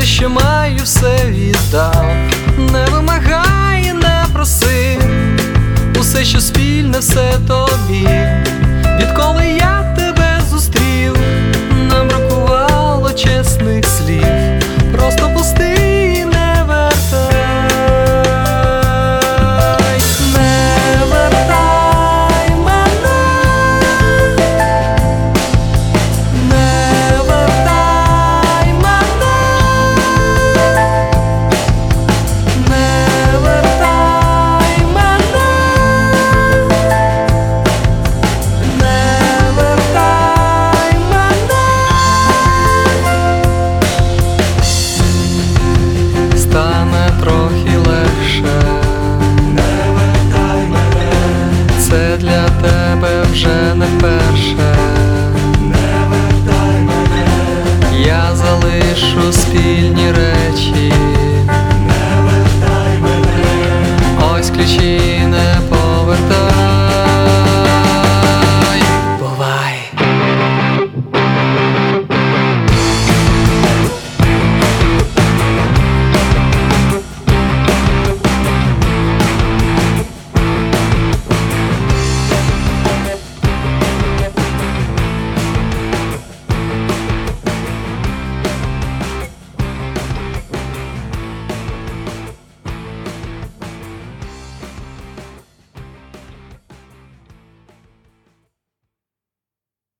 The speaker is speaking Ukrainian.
все, що маю, все віддав, не вимагай, не проси, усе, що спільне, все тобі, відколи я. Вперше. Не вертай мене, Я залишу спільні речі. не вертай мене, Ось ключі